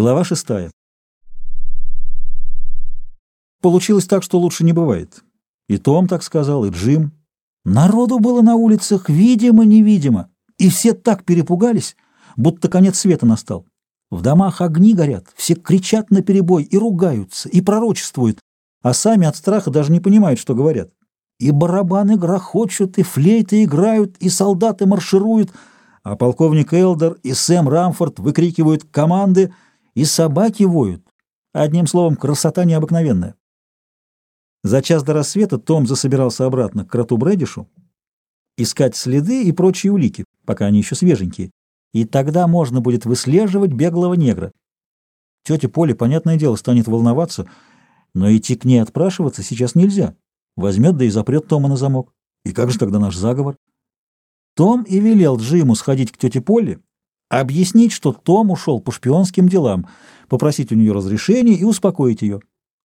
Глава шестая. Получилось так, что лучше не бывает. И Том так сказал, и Джим. Народу было на улицах видимо-невидимо, и все так перепугались, будто конец света настал. В домах огни горят, все кричат на перебой и ругаются, и пророчествуют, а сами от страха даже не понимают, что говорят. И барабаны грохочут, и флейты играют, и солдаты маршируют, а полковник Элдер и Сэм Рамфорд выкрикивают команды, и собаки воют. Одним словом, красота необыкновенная. За час до рассвета Том засобирался обратно к кроту Брэдишу искать следы и прочие улики, пока они еще свеженькие, и тогда можно будет выслеживать беглого негра. Тетя Поля, понятное дело, станет волноваться, но идти к ней отпрашиваться сейчас нельзя. Возьмет да и запрет Тома на замок. И как же тогда наш заговор? Том и велел Джиму сходить к тете Полли, объяснить, что Том ушел по шпионским делам, попросить у нее разрешения и успокоить ее.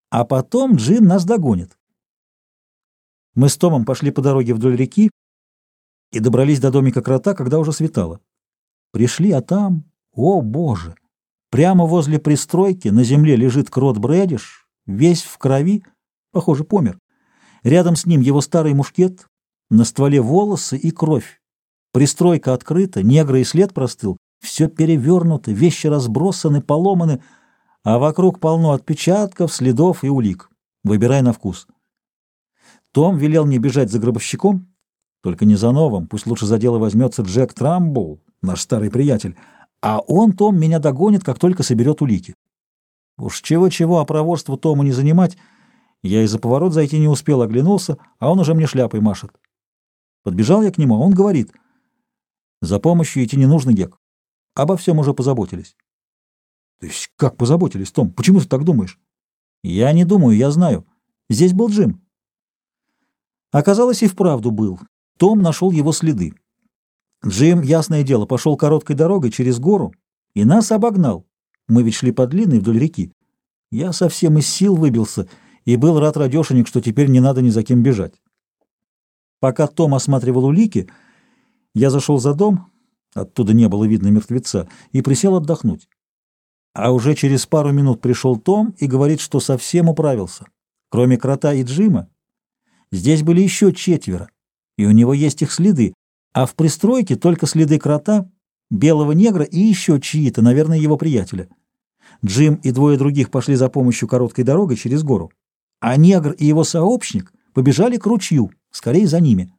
А потом Джим нас догонит. Мы с Томом пошли по дороге вдоль реки и добрались до домика крота, когда уже светало. Пришли, а там, о боже, прямо возле пристройки на земле лежит крот Брэдиш, весь в крови, похоже, помер. Рядом с ним его старый мушкет, на стволе волосы и кровь. Пристройка открыта, негры и след простыл, все перевернуто, вещи разбросаны, поломаны, а вокруг полно отпечатков, следов и улик. Выбирай на вкус. Том велел мне бежать за гробовщиком, только не за новым, пусть лучше за дело возьмется Джек Трамбл, наш старый приятель, а он, Том, меня догонит, как только соберет улики. Уж чего-чего, а проворству Тому не занимать, я и за поворот зайти не успел, оглянулся, а он уже мне шляпой машет. Подбежал я к нему, а он говорит, «За помощью идти не нужно, Гек. Обо всем уже позаботились». «То есть как позаботились, Том? Почему ты так думаешь?» «Я не думаю, я знаю. Здесь был Джим». Оказалось, и вправду был. Том нашел его следы. Джим, ясное дело, пошел короткой дорогой через гору и нас обогнал. Мы ведь шли по длинной вдоль реки. Я совсем из сил выбился и был рад радешенек, что теперь не надо ни за кем бежать. Пока Том осматривал улики, я зашел за дом, оттуда не было видно мертвеца, и присел отдохнуть. А уже через пару минут пришел Том и говорит, что совсем управился. Кроме Крота и Джима, здесь были еще четверо, и у него есть их следы, а в пристройке только следы Крота, белого негра и еще чьи-то, наверное, его приятеля. Джим и двое других пошли за помощью короткой дорогой через гору, а негр и его сообщник побежали к ручью, скорее за ними.